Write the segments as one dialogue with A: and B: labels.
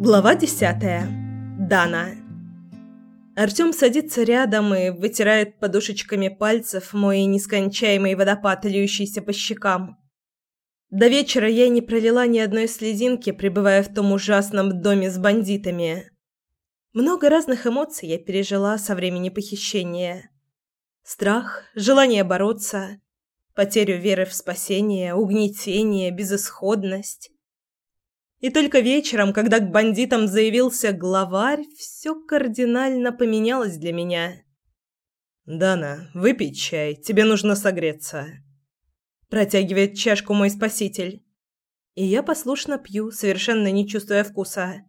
A: Глава десятая. Дана. Артём садится рядом и вытирает подушечками пальцев мой нескончаемый водопад, льющийся по щекам. До вечера я не пролила ни одной слезинки, пребывая в том ужасном доме с бандитами. Много разных эмоций я пережила со времени похищения. Страх, желание бороться, потерю веры в спасение, угнетение, безысходность. И только вечером, когда к бандитам заявился главарь, все кардинально поменялось для меня.
B: «Дана, выпей чай, тебе нужно согреться».
A: Протягивает чашку мой спаситель. И я послушно пью, совершенно не чувствуя вкуса.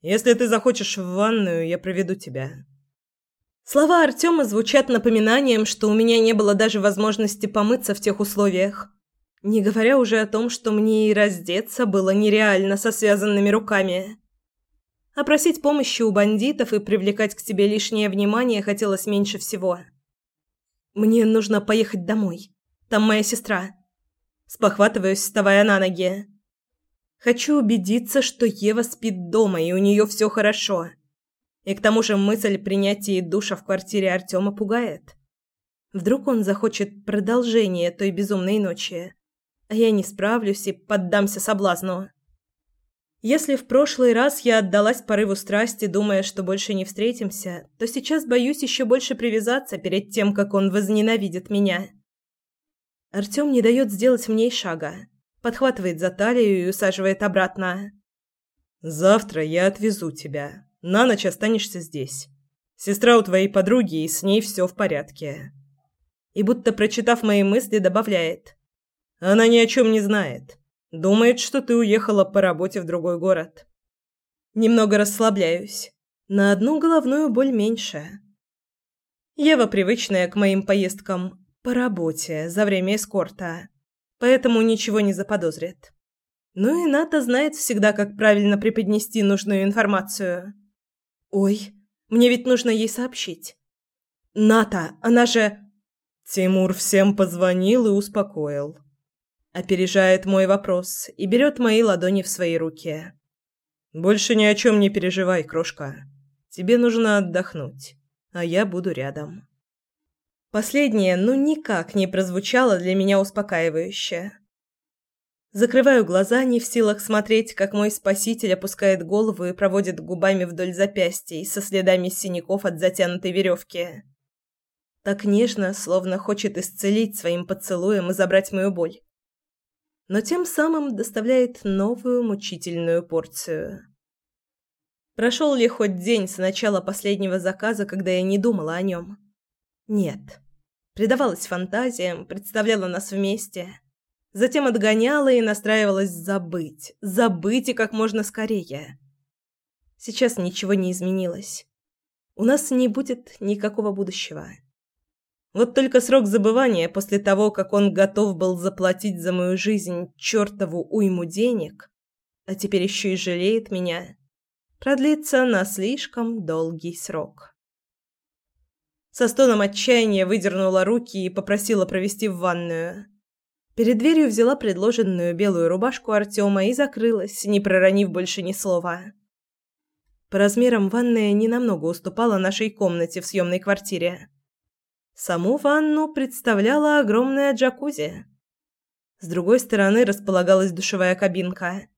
B: «Если ты захочешь в ванную, я проведу тебя».
A: Слова Артема звучат напоминанием, что у меня не было даже возможности помыться в тех условиях. Не говоря уже о том, что мне и раздеться было нереально со связанными руками. А просить помощи у бандитов и привлекать к себе лишнее внимание хотелось меньше всего. Мне нужно поехать домой. Там моя сестра. Спохватываюсь, вставая на ноги. Хочу убедиться, что Ева спит дома и у нее все хорошо. И к тому же мысль принятия душа в квартире Артема пугает. Вдруг он захочет продолжения той безумной ночи а я не справлюсь и поддамся соблазну. Если в прошлый раз я отдалась порыву страсти, думая, что больше не встретимся, то сейчас боюсь еще больше привязаться перед тем, как он возненавидит меня. Артем не дает сделать мне и шага. Подхватывает за талию и усаживает обратно.
B: «Завтра я отвезу тебя. На ночь останешься здесь. Сестра у твоей подруги, и с ней все в порядке».
A: И будто прочитав мои мысли, добавляет.
B: Она ни о чем не знает. Думает, что ты уехала по работе в другой город.
A: Немного расслабляюсь. На одну головную боль меньше. Ева привычная к моим поездкам по работе за время эскорта, поэтому ничего не заподозрит. Ну и Ната знает всегда, как правильно преподнести нужную информацию. Ой, мне ведь нужно ей сообщить. Ната, она же...
B: Тимур всем позвонил и успокоил.
A: Опережает мой вопрос и берет мои ладони в свои руки.
B: «Больше ни о чем не переживай, крошка. Тебе нужно отдохнуть, а я буду рядом».
A: Последнее ну никак не прозвучало для меня успокаивающе. Закрываю глаза, не в силах смотреть, как мой спаситель опускает голову и проводит губами вдоль запястья со следами синяков от затянутой веревки. Так нежно, словно хочет исцелить своим поцелуем и забрать мою боль но тем самым доставляет новую мучительную порцию. Прошел ли хоть день с начала последнего заказа, когда я не думала о нем? Нет. Предавалась фантазиям, представляла нас вместе. Затем отгоняла и настраивалась забыть. Забыть и как можно скорее. Сейчас ничего не изменилось. У нас не будет никакого будущего. Вот только срок забывания после того, как он готов был заплатить за мою жизнь чертову уйму денег, а теперь еще и жалеет меня, продлится на слишком долгий срок. Со стоном отчаяния выдернула руки и попросила провести в ванную. Перед дверью взяла предложенную белую рубашку Артема и закрылась, не проронив больше ни слова. По размерам ванная ненамного уступала нашей комнате в съемной квартире. Саму ванну представляла огромная джакузи. С другой стороны располагалась душевая кабинка.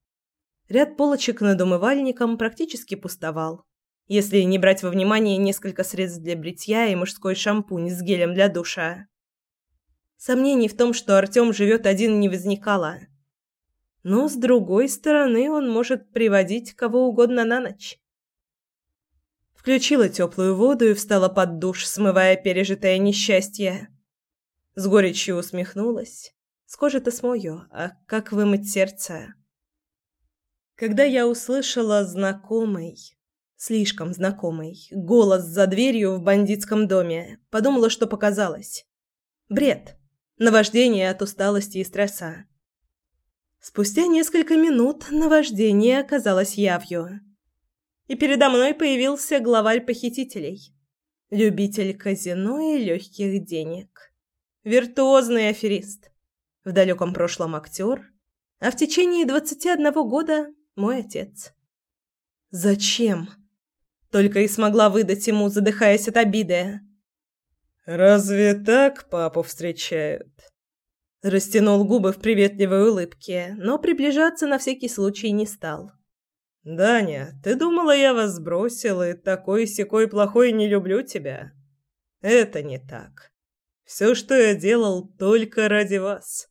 A: Ряд полочек над умывальником практически пустовал, если не брать во внимание несколько средств для бритья и мужской шампунь с гелем для душа. Сомнений в том, что Артём живет один, не возникало. Но, с другой стороны, он может приводить кого угодно на ночь. Включила теплую воду и встала под душ, смывая пережитое несчастье. С горечью усмехнулась. С кожи-то смою, а как вымыть сердце? Когда я услышала знакомый, слишком знакомый, голос за дверью в бандитском доме, подумала, что показалось. Бред. Наваждение от усталости и стресса. Спустя несколько минут наваждение оказалось явью и передо мной появился главарь похитителей. Любитель казино и легких денег. Виртуозный аферист. В далеком прошлом актер, а в течение 21 года мой отец. Зачем? Только и смогла выдать ему, задыхаясь от обиды.
B: «Разве так папу встречают?»
A: Растянул губы в приветливой улыбке, но приближаться на всякий случай не стал.
B: «Даня, ты думала, я вас сбросил и такой-сякой плохой не люблю тебя? Это не так. Все, что я делал, только ради вас».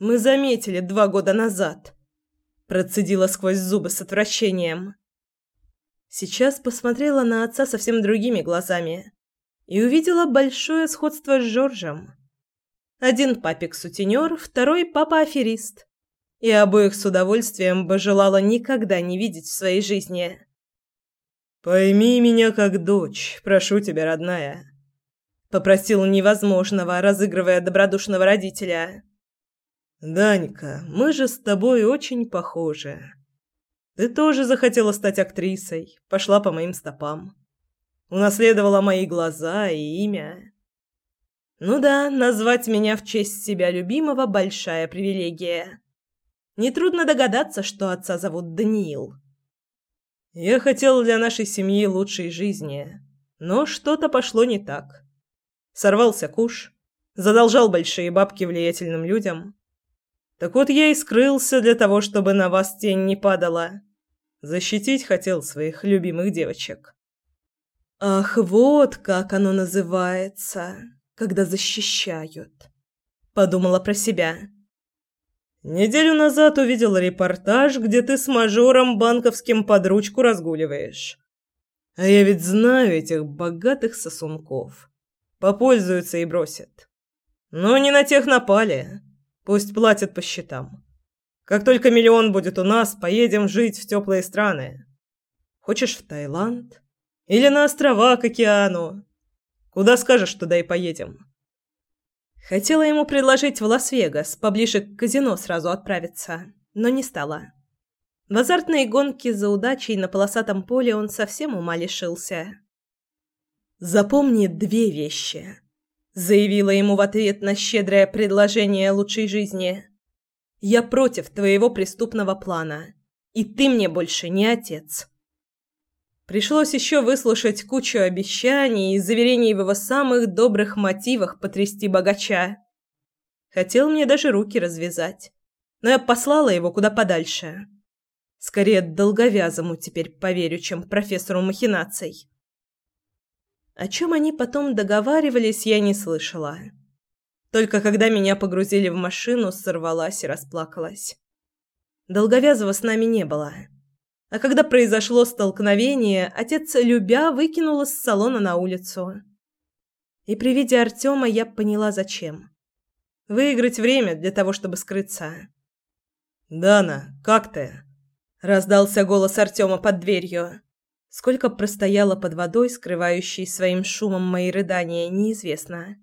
A: «Мы заметили два года назад», – процедила сквозь зубы с отвращением. Сейчас посмотрела на отца совсем другими глазами и увидела большое сходство с Жоржем. Один папик-сутенер, второй папа-аферист. И обоих с удовольствием бы желала никогда не видеть в своей жизни.
B: «Пойми меня как дочь, прошу тебя, родная», — попросил невозможного, разыгрывая добродушного родителя. «Данька, мы же с тобой очень похожи. Ты тоже захотела стать актрисой, пошла по моим стопам. Унаследовала мои глаза и имя.
A: Ну да, назвать меня в честь себя любимого – большая привилегия. Нетрудно догадаться, что отца зовут Даниил.
B: Я хотел для нашей семьи лучшей жизни, но что-то пошло не так. Сорвался куш, задолжал большие бабки влиятельным людям, так вот я и скрылся для того, чтобы на вас тень не падала. Защитить хотел своих любимых девочек.
A: Ах, вот как оно называется, когда защищают. Подумала про себя.
B: Неделю назад увидел репортаж, где ты с мажором банковским под ручку разгуливаешь. А я ведь знаю этих богатых сосунков. Попользуются и бросят. Но не на тех напали. Пусть платят по счетам. Как только миллион будет у нас, поедем жить в теплые страны. Хочешь в Таиланд? Или на острова к океану? Куда скажешь, туда и поедем.
A: Хотела ему предложить в Лас-Вегас, поближе к казино сразу отправиться, но не стала. В азартные гонки за удачей на полосатом поле он совсем ума лишился. Запомни две вещи заявила ему в ответ на щедрое предложение лучшей жизни. Я против твоего преступного плана, и ты мне больше не отец. Пришлось еще выслушать кучу обещаний и заверений в его самых добрых мотивах потрясти богача. Хотел мне даже руки развязать, но я послала его куда подальше. Скорее долговязому теперь поверю, чем профессору махинаций. О чем они потом договаривались, я не слышала. Только когда меня погрузили в машину, сорвалась и расплакалась. Долговязого с нами не было. А когда произошло столкновение, отец любя выкинул из салона на улицу. И при виде Артема я поняла, зачем. Выиграть время для того, чтобы скрыться.
B: «Дана, как ты?»
A: Раздался голос Артема под дверью. Сколько простояла под водой, скрывающей своим шумом мои рыдания, неизвестно.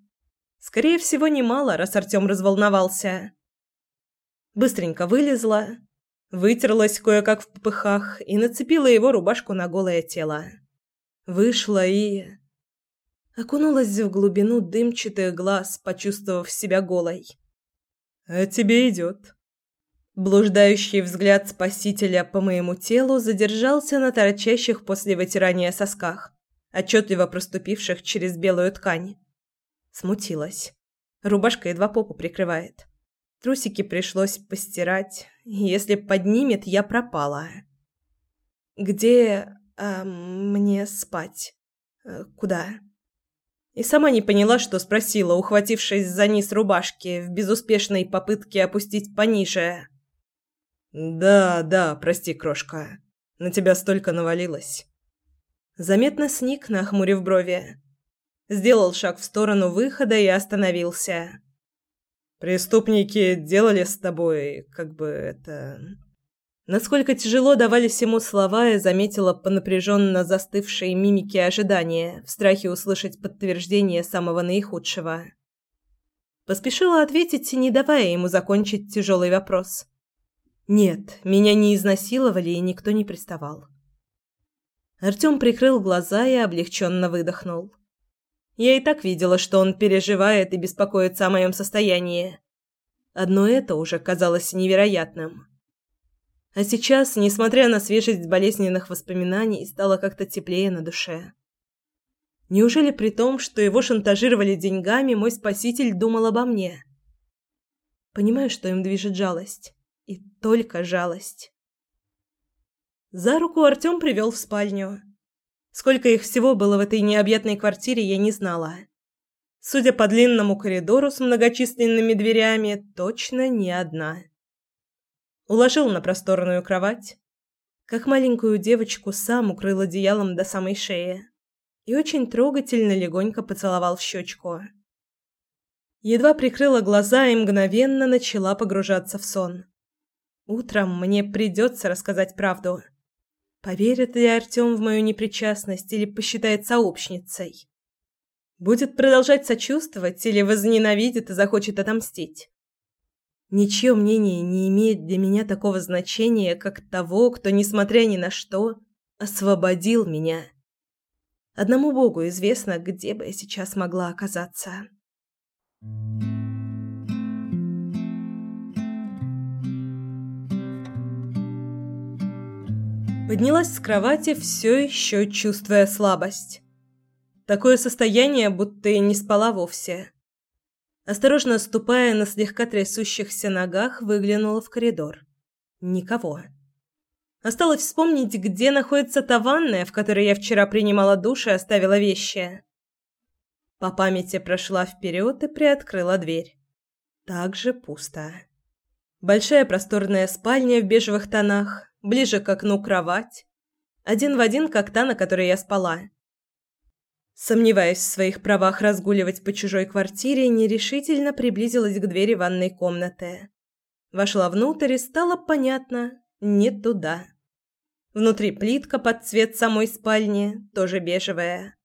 A: Скорее всего, немало, раз Артем разволновался. Быстренько вылезла, вытерлась кое-как в попыхах и нацепила его рубашку на голое тело. Вышла и... Окунулась в глубину дымчатых глаз, почувствовав себя голой.
B: «А тебе идет»,
A: Блуждающий взгляд спасителя по моему телу задержался на торчащих после вытирания сосках, отчетливо проступивших через белую ткань. Смутилась. Рубашка едва попу прикрывает. Трусики пришлось постирать. Если поднимет, я пропала. Где э, мне спать? Э, куда? И сама не поняла, что спросила, ухватившись за низ рубашки в безуспешной попытке опустить пониже.
B: «Да, да, прости, крошка. На тебя столько навалилось».
A: Заметно сник, нахмурив брови. Сделал шаг в сторону выхода и остановился.
B: «Преступники делали с тобой, как бы это...»
A: Насколько тяжело давались ему слова, я заметила по напряженно застывшей мимике ожидания, в страхе услышать подтверждение самого наихудшего. Поспешила ответить, не давая ему закончить тяжелый вопрос. Нет, меня не изнасиловали и никто не приставал. Артём прикрыл глаза и облегченно выдохнул. Я и так видела, что он переживает и беспокоится о моем состоянии. Одно это уже казалось невероятным. А сейчас, несмотря на свежесть болезненных воспоминаний, стало как-то теплее на душе. Неужели при том, что его шантажировали деньгами, мой спаситель думал обо мне? Понимаю, что им движет жалость. И только жалость. За руку Артём привел в спальню. Сколько их всего было в этой необъятной квартире, я не знала. Судя по длинному коридору с многочисленными дверями, точно не одна. Уложил на просторную кровать. Как маленькую девочку сам укрыл одеялом до самой шеи и очень трогательно легонько поцеловал в щечку. Едва прикрыла глаза и мгновенно начала погружаться в сон. Утром мне придется рассказать правду. Поверит ли Артем в мою непричастность или посчитает сообщницей? Будет продолжать сочувствовать или возненавидит и захочет отомстить? Ничье мнение не имеет для меня такого значения, как того, кто, несмотря ни на что, освободил меня. Одному Богу известно, где бы я сейчас могла оказаться. Поднялась с кровати, все еще чувствуя слабость. Такое состояние, будто и не спала вовсе. Осторожно ступая на слегка трясущихся ногах, выглянула в коридор. Никого. Осталось вспомнить, где находится та ванная, в которой я вчера принимала душ и оставила вещи. По памяти прошла вперед и приоткрыла дверь. Также пусто. Большая просторная спальня в бежевых тонах, ближе к окну кровать. Один в один, как та, на которой я спала. Сомневаясь в своих правах разгуливать по чужой квартире, нерешительно приблизилась к двери ванной комнаты. Вошла внутрь и стало понятно, не туда. Внутри плитка под цвет самой спальни, тоже бежевая.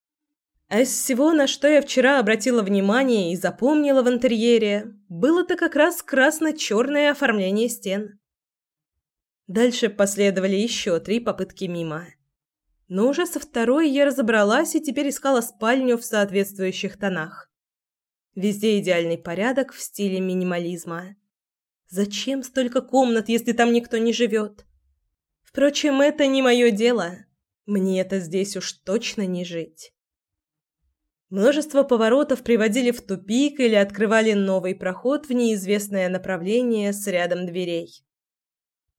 A: А из всего, на что я вчера обратила внимание и запомнила в интерьере, было-то как раз красно-черное оформление стен. Дальше последовали еще три попытки мимо. Но уже со второй я разобралась и теперь искала спальню в соответствующих тонах. Везде идеальный порядок в стиле минимализма. Зачем столько комнат, если там никто не живет? Впрочем, это не мое дело. Мне это здесь уж точно не жить. Множество поворотов приводили в тупик или открывали новый проход в неизвестное направление с рядом дверей.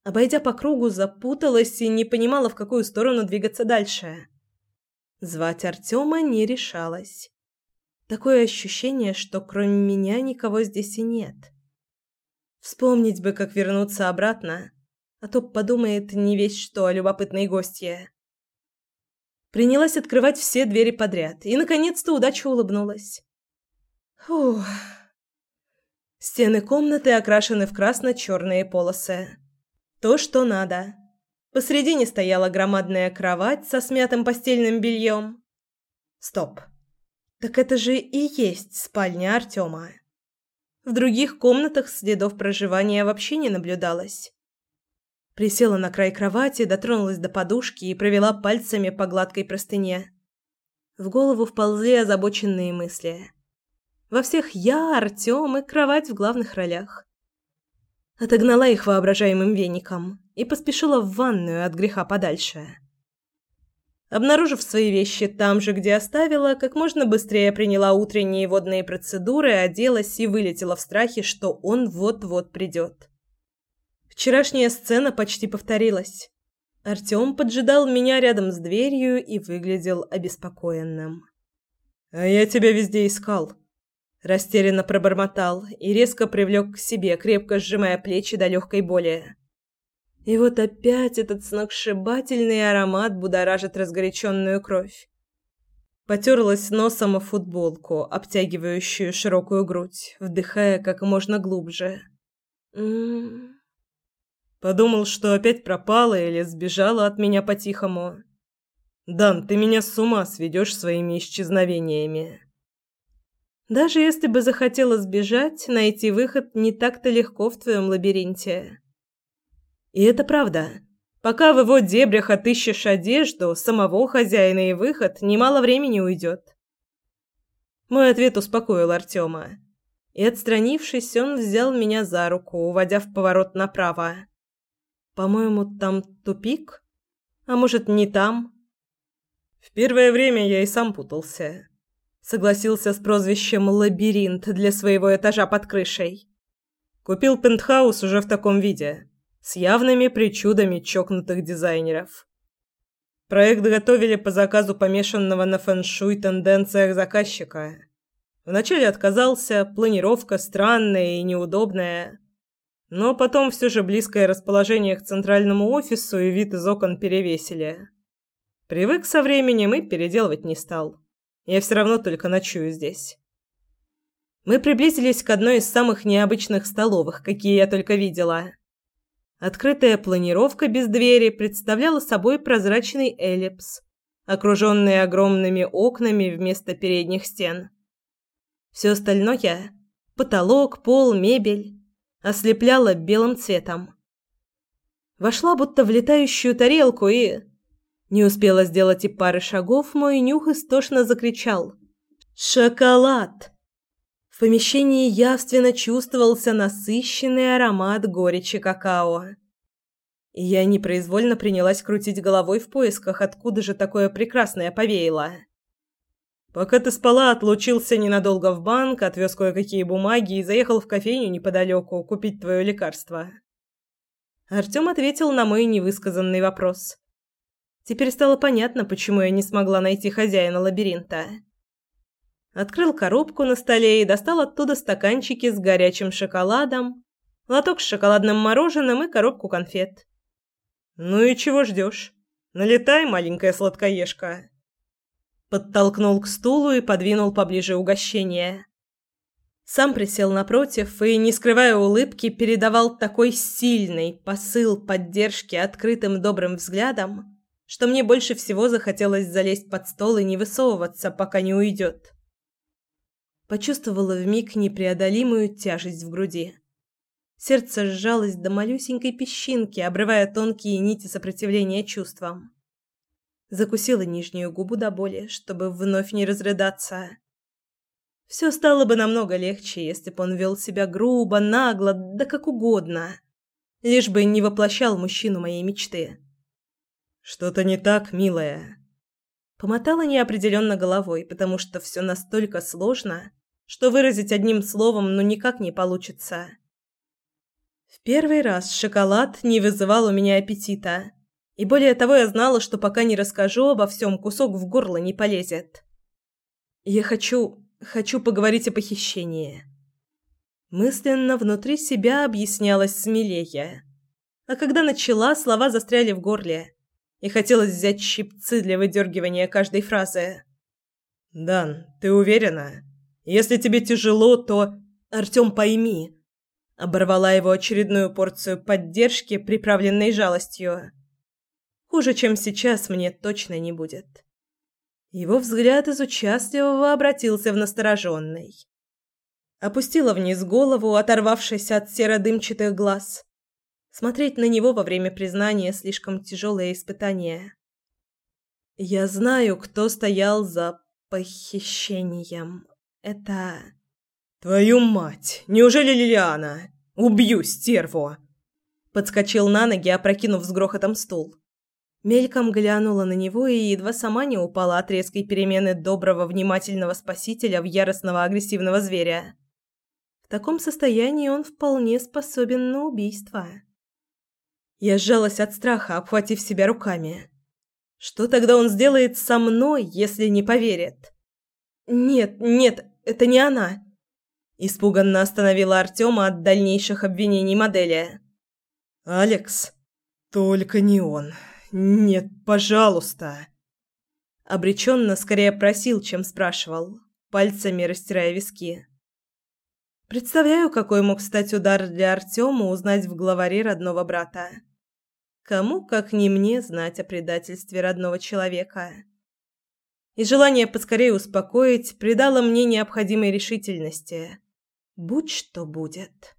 A: Обойдя по кругу, запуталась и не понимала, в какую сторону двигаться дальше. Звать Артема не решалась. Такое ощущение, что кроме меня никого здесь и нет. Вспомнить бы, как вернуться обратно, а то подумает не весь что о любопытной гостье. Принялась открывать все двери подряд, и наконец-то удача улыбнулась. Фух. Стены комнаты окрашены в красно-черные полосы. То, что надо. Посредине стояла громадная кровать со смятым постельным бельем. Стоп. Так это же и есть спальня Артема. В других комнатах следов проживания вообще не наблюдалось. Присела на край кровати, дотронулась до подушки и провела пальцами по гладкой простыне. В голову вползли озабоченные мысли. Во всех я, Артём и кровать в главных ролях. Отогнала их воображаемым веником и поспешила в ванную от греха подальше. Обнаружив свои вещи там же, где оставила, как можно быстрее приняла утренние водные процедуры, оделась и вылетела в страхе, что он вот-вот придет. Вчерашняя сцена почти повторилась. Артём поджидал меня рядом с дверью и выглядел обеспокоенным. «А я тебя везде искал», – растерянно пробормотал и резко привлек к себе, крепко сжимая плечи до легкой боли. И вот опять этот сногсшибательный аромат будоражит разгоряченную кровь. Потерлась носом о футболку, обтягивающую широкую грудь, вдыхая как можно глубже. М-м. Подумал, что опять пропала или сбежала от меня по-тихому. «Дан, ты меня с ума сведешь своими исчезновениями». Даже если бы захотела сбежать, найти выход не так-то легко в твоем лабиринте. И это правда. Пока в его дебрях отыщешь одежду, самого хозяина и выход, немало времени уйдет. Мой ответ успокоил Артема. И, отстранившись, он взял меня за руку, уводя в поворот направо. По-моему, там тупик? А может, не там?
B: В первое время я и сам путался.
A: Согласился с прозвищем «Лабиринт» для своего этажа под крышей.
B: Купил пентхаус уже в таком виде, с явными причудами чокнутых дизайнеров. Проект готовили по заказу помешанного на фэншуй тенденциях заказчика. Вначале отказался, планировка странная и неудобная. Но потом все же близкое расположение к центральному офису и вид из окон перевесили. Привык со временем и переделывать не стал. Я все равно только ночую здесь.
A: Мы приблизились к одной из самых необычных столовых, какие я только видела. Открытая планировка без двери представляла собой прозрачный эллипс, окруженный огромными окнами вместо передних стен. Все остальное – потолок, пол, мебель ослепляло белым цветом. Вошла будто в летающую тарелку и... Не успела сделать и пары шагов, мой нюх истошно закричал. «Шоколад!» В помещении явственно чувствовался насыщенный аромат горечи какао. Я непроизвольно принялась крутить головой в поисках, откуда же такое прекрасное повеяло.
B: Пока ты спала, отлучился ненадолго в банк, отвез кое-какие бумаги и заехал в кофейню неподалеку купить твое лекарство.
A: Артем ответил на мой невысказанный вопрос. Теперь стало понятно, почему я не смогла найти хозяина лабиринта. Открыл коробку на столе и достал оттуда стаканчики с горячим шоколадом, лоток с шоколадным мороженым и коробку конфет.
B: «Ну и чего ждешь? Налетай, маленькая сладкоежка!»
A: подтолкнул к стулу и подвинул поближе угощение. Сам присел напротив и, не скрывая улыбки, передавал такой сильный посыл поддержки открытым добрым взглядом, что мне больше всего захотелось залезть под стол и не высовываться, пока не уйдет. Почувствовала вмиг непреодолимую тяжесть в груди. Сердце сжалось до малюсенькой песчинки, обрывая тонкие нити сопротивления чувствам. Закусила нижнюю губу до боли, чтобы вновь не разрыдаться. Все стало бы намного легче, если бы он вел себя грубо, нагло, да как угодно. Лишь бы не воплощал мужчину моей мечты.
B: «Что-то не так, милая?»
A: Помотала неопределенно головой, потому что все настолько сложно, что выразить одним словом ну никак не получится. В первый раз шоколад не вызывал у меня аппетита. И более того, я знала, что пока не расскажу обо всем, кусок в горло не полезет. Я хочу... хочу поговорить о похищении. Мысленно внутри себя объяснялась смелее. А когда начала, слова застряли в горле. И хотелось взять щипцы для выдергивания каждой фразы.
B: «Дан, ты уверена? Если тебе тяжело, то...»
A: «Артём, пойми...» Оборвала его очередную порцию поддержки, приправленной жалостью. Хуже, чем сейчас, мне точно не будет. Его взгляд из участливого обратился в настороженный. Опустила вниз голову, оторвавшись от серо-дымчатых глаз. Смотреть на него во время признания слишком тяжелое испытание. Я знаю, кто стоял за похищением. Это...
B: Твою мать! Неужели Лилиана? Убью стерву!
A: Подскочил на ноги, опрокинув с грохотом стул. Мельком глянула на него и едва сама не упала от резкой перемены доброго, внимательного спасителя в яростного, агрессивного зверя. В таком состоянии он вполне способен на убийство. Я сжалась от страха, обхватив себя руками. Что тогда он сделает со мной, если не поверит? Нет, нет, это не она. Испуганно остановила Артема от дальнейших обвинений модели.
B: Алекс, только не он. «Нет, пожалуйста!»
A: Обреченно скорее просил, чем спрашивал, пальцами растирая виски. Представляю, какой мог стать удар для Артема узнать в главаре родного брата. Кому, как не мне, знать о предательстве родного человека? И желание поскорее успокоить придало мне необходимой решительности. Будь что будет.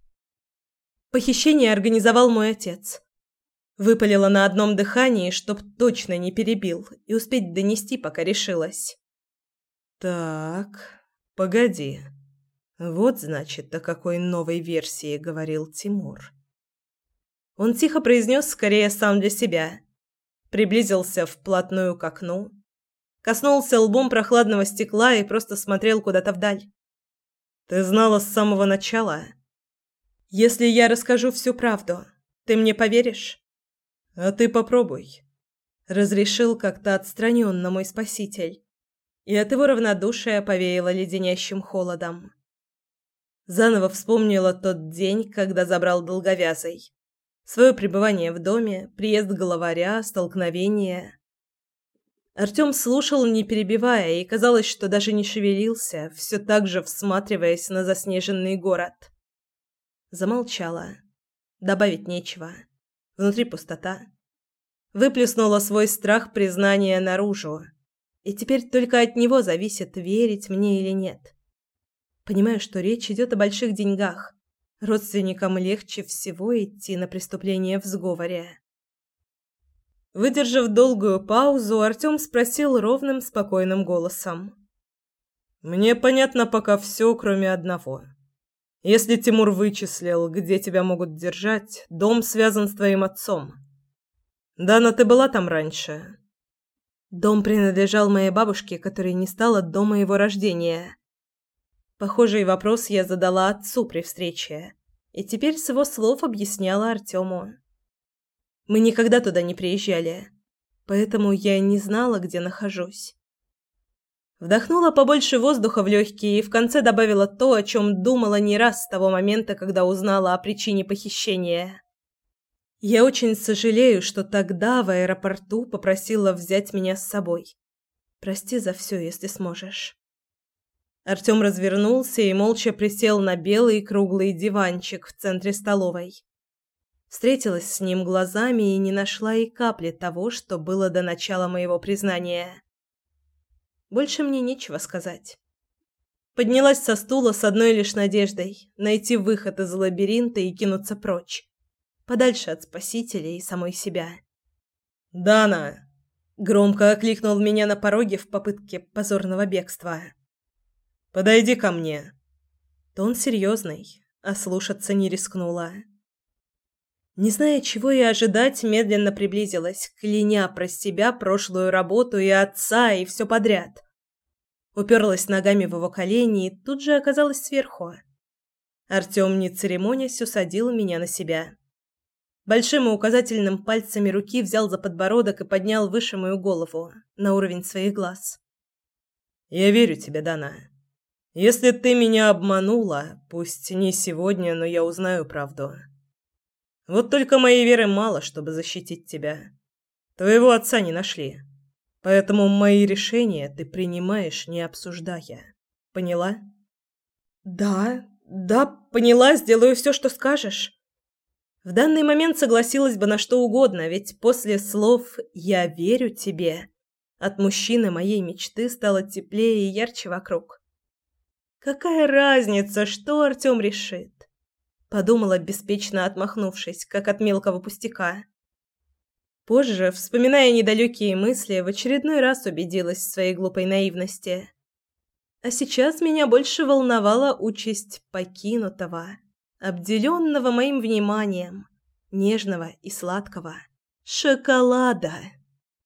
A: Похищение организовал мой отец. Выпалила на одном дыхании, чтоб точно не перебил, и успеть донести, пока решилась.
B: «Так, погоди. Вот, значит, о какой новой версии говорил Тимур».
A: Он тихо произнес скорее сам для себя. Приблизился вплотную к окну, коснулся лбом прохладного стекла и просто смотрел куда-то вдаль. «Ты знала с самого начала?» «Если я расскажу всю правду, ты мне поверишь?» «А ты попробуй», — разрешил как-то отстраненно мой спаситель. И от его равнодушия повеяло леденящим холодом. Заново вспомнила тот день, когда забрал долговязый. Свое пребывание в доме, приезд главаря, столкновение. Артем слушал, не перебивая, и казалось, что даже не шевелился, все так же всматриваясь на заснеженный город. Замолчала. Добавить нечего. Внутри пустота. Выплеснула свой страх признания наружу. И теперь только от него зависит, верить мне или нет. Понимаю, что речь идет о больших деньгах. Родственникам легче всего идти на преступление в сговоре. Выдержав долгую паузу, Артем спросил ровным, спокойным голосом. «Мне понятно пока все, кроме одного. Если Тимур вычислил, где тебя могут держать, дом связан с твоим отцом. Дана, ты была там раньше?» Дом принадлежал моей бабушке, которой не стало до моего рождения. Похожий вопрос я задала отцу при встрече, и теперь с его слов объясняла Артему. Мы никогда туда не приезжали, поэтому я не знала, где нахожусь. Вдохнула побольше воздуха в легкие и в конце добавила то, о чем думала не раз с того момента, когда узнала о причине похищения. Я очень сожалею, что тогда в аэропорту попросила взять меня с собой. Прости за все, если сможешь. Артём развернулся и молча присел на белый круглый диванчик в центре столовой. Встретилась с ним глазами и не нашла и капли того, что было до начала моего признания. Больше мне нечего сказать. Поднялась со стула с одной лишь надеждой найти выход из лабиринта и кинуться прочь, подальше от спасителя и самой себя. «Дана!» — громко окликнул меня на пороге в попытке позорного бегства. Подойди ко мне. Тон серьезный, а слушаться не рискнула. Не зная, чего и ожидать, медленно приблизилась, кляня про себя прошлую работу и отца, и все подряд. Уперлась ногами в его колени и тут же оказалась сверху. Артем, не церемонясь, усадил меня на себя. Большим и указательным пальцами руки взял за подбородок и поднял выше мою голову, на уровень своих глаз. «Я верю тебе, Дана. Если ты меня обманула, пусть не сегодня, но я узнаю правду. Вот только моей веры мало, чтобы защитить тебя. Твоего отца не нашли. Поэтому мои решения ты принимаешь, не обсуждая. Поняла? Да, да, поняла, сделаю все, что скажешь. В данный момент согласилась бы на что угодно, ведь после слов «я верю тебе» от мужчины моей мечты стало теплее и ярче вокруг. Какая разница, что Артём решит? Подумала, беспечно отмахнувшись, как от мелкого пустяка. Позже, вспоминая недалекие мысли, в очередной раз убедилась в своей глупой наивности. А сейчас меня больше волновала участь покинутого, обделенного моим вниманием, нежного и сладкого шоколада.